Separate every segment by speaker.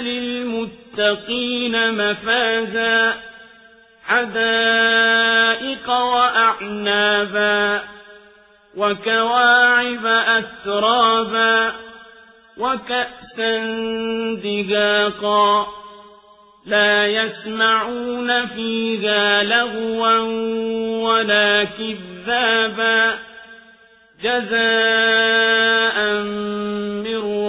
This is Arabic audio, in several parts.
Speaker 1: للمتقين مفازا حدائق وأعنابا وكواعب أترابا وكأسا دقاقا لا يسمعون فيها لغوا ولا كذابا جزاء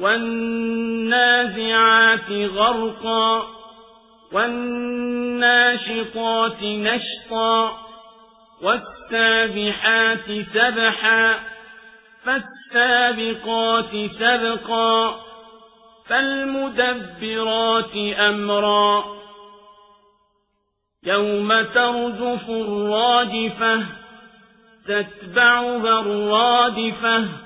Speaker 1: والنازعات غرقا والناشطات نشطا والسابحات سبحا فالسابقات سبقا فالمدبرات أمرا يوم ترجف الراجفة تتبعها الرادفة